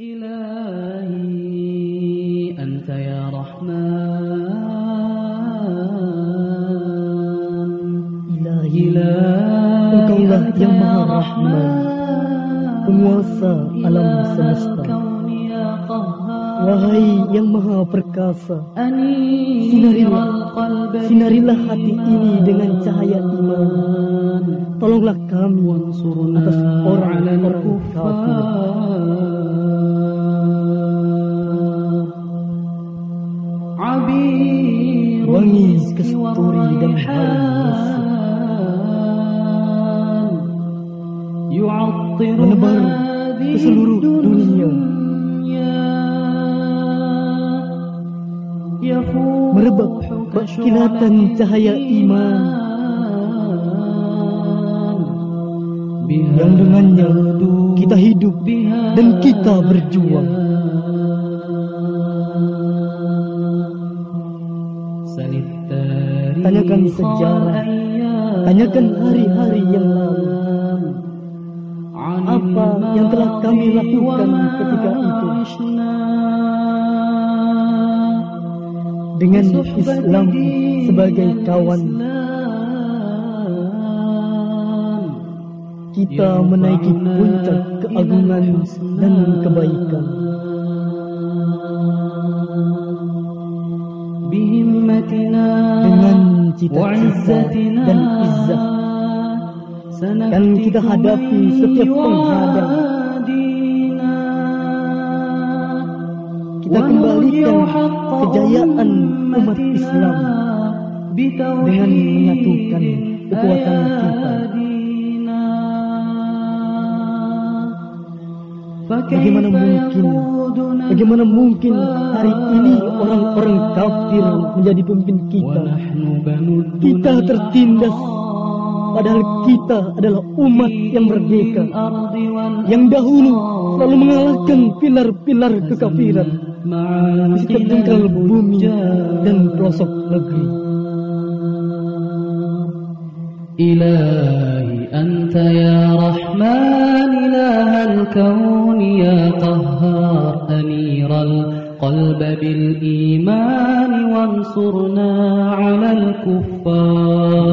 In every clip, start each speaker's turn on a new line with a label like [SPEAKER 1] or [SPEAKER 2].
[SPEAKER 1] إلهي أنت يا رحمن
[SPEAKER 2] Ilahi Engkaulah yang maha rahman Penguasa alam semesta Wahai yang maha perkasa Sinarilah, sinarilah hati ini dengan cahaya iman Tolonglah kami atas orang-orang kafir Wangi kesturi dan harum. Menebar ke seluruh dunia. Merebak kilatan cahaya iman. Yang dengannya kita hidup dan kita berjuang Tanyakan sejarah. Tanyakan hari-hari yang lalu. Apa yang telah kami lakukan ketika itu? Dengan Islam sebagai kawan. Kita menaiki puncak keagungan dan kebaikan cita-cita dan izzah dan kita hadapi setiap penghadang kita kembalikan kejayaan umat Islam dengan menyatukan kekuatan kita Bagaimana mungkin Bagaimana mungkin hari ini orang-orang kafir menjadi pemimpin kita Kita tertindas Padahal kita adalah umat yang merdeka Yang dahulu selalu mengalahkan pilar-pilar kekafiran Di setiap jengkal bumi dan pelosok negeri
[SPEAKER 1] إلهي أنت يا رحمن إله الكون يا قهار أنير القلب بالإيمان وانصرنا على الكفار.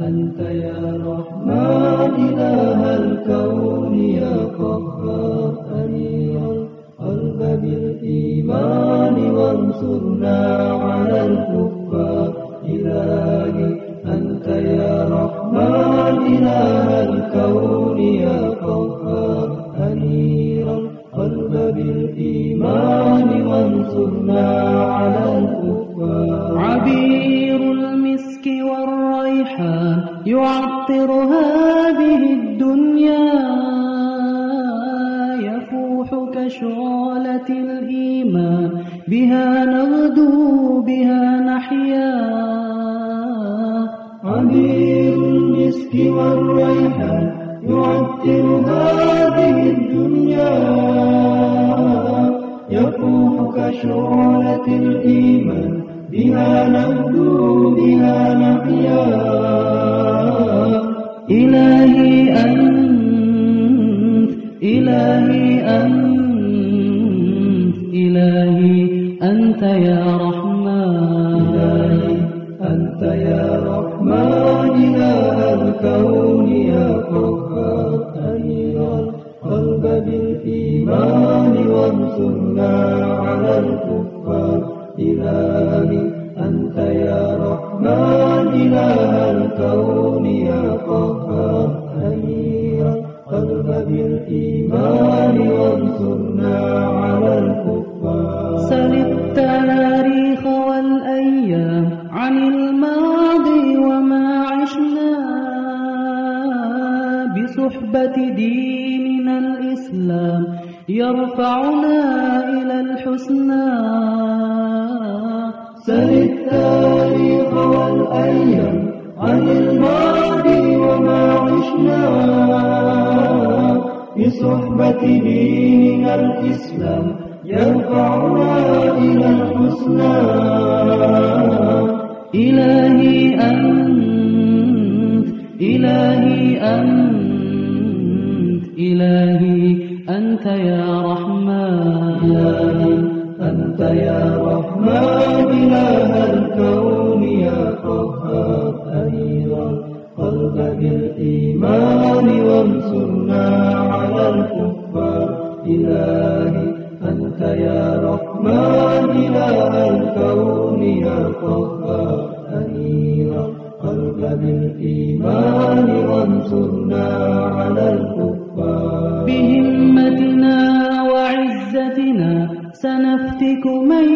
[SPEAKER 3] أنت يا رحمن إله الكون يا قهار أنير القلب بالإيمان وانصرنا بالإيمان وانصرنا على الكفار.
[SPEAKER 1] عبير المسك والريحان يعطر هذه الدنيا. يفوح كشعلة الإيمان. بها نغدو بها نحيا.
[SPEAKER 3] عبير المسك والريحان يعطر هذه الدنيا. يفوح كشعلة الإيمان بها نبدو بها نحيا.
[SPEAKER 1] إلهي أنت إلهي أنت.
[SPEAKER 3] إله الكون يا قهار. أنير القلب بالإيمان وانصرنا على الكفار.
[SPEAKER 1] سل التاريخ والأيام عن الماضي وما عشنا. بصحبة ديننا الإسلام يرفعنا إلى الحسنى.
[SPEAKER 3] سل التاريخ والأيام عن الماضي وما عشنا. بصحبة ديننا الإسلام يرفعنا إلى الحسنى.
[SPEAKER 1] إلهي أنت إلهي أنت إلهي أنت يا رحمن.
[SPEAKER 3] أنت يا رحمن إله الكون يا قهار أنير القلب بالإيمان وانصرنا على الكفار. إلهي أنت يا رحمن إله الكون يا قهار.
[SPEAKER 1] سنفتك من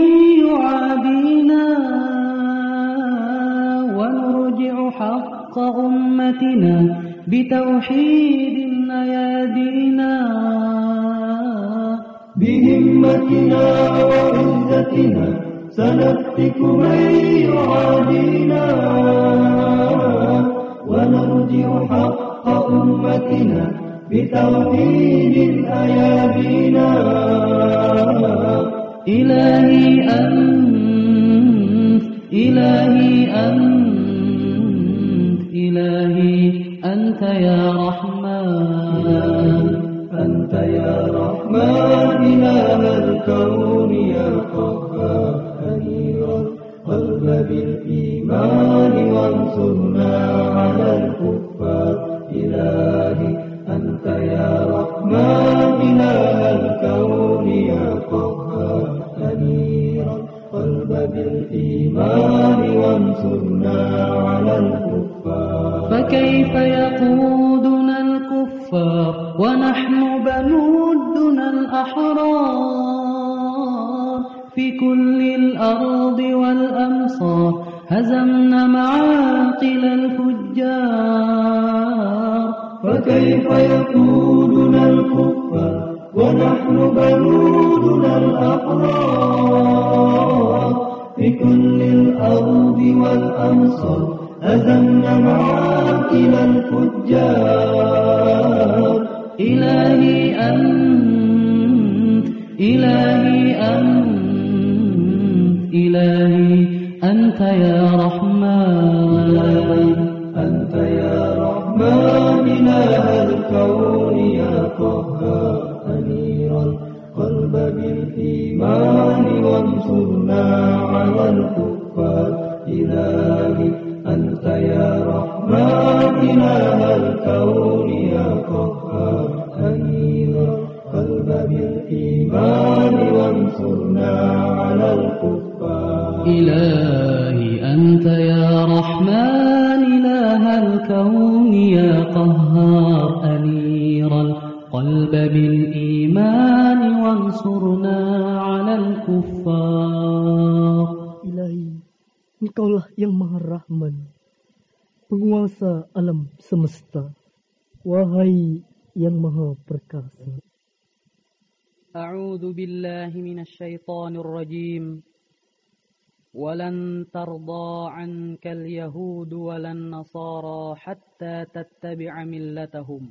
[SPEAKER 1] يعادينا ونرجع حق أمتنا بتوحيد أيادينا
[SPEAKER 3] بهمتنا وعزتنا سنفتك من يعادينا ونرجع حق أمتنا بتوحيد أيادينا
[SPEAKER 1] إلهي أنت إلهي أنت إلهي أنت يا رحمن.
[SPEAKER 3] أنت يا رحمن إله الكون يا قهار. أنير القلب بالإيمان وانصرنا على الكفار وانصرنا على الكفار.
[SPEAKER 1] فكيف يقودنا الكفار؟ ونحن بنو الدنا الأحرار في كل الأرض والأمصار. هزمنا معاقل الفجار.
[SPEAKER 3] فكيف يقودنا الكفار؟ ونحن بنودنا الأحرار. في كل الأرض والأمصار هزمنا معاقل الفجار.
[SPEAKER 1] إلهي أنت إلهي أنت إلهي أنت يا رحمن.
[SPEAKER 3] أنت يا رحمن إله الكون يا قهار بالإيمان وانصرنا على الكفار. إلهي أنت يا رحمن إله الكون يا قهار. أنير القلب بالإيمان وانصرنا على الكفار.
[SPEAKER 1] إلهي أنت يا رحمن القلب بالإيمان وانصرنا على الكفار
[SPEAKER 2] Ilahi, Engkaulah yang Maha Rahman, penguasa alam semesta. Wahai yang Maha Perkasa.
[SPEAKER 1] أعوذ بالله من الشيطان الرجيم ولن ترضى عنك اليهود ولا النصارى حتى تتبع ملتهم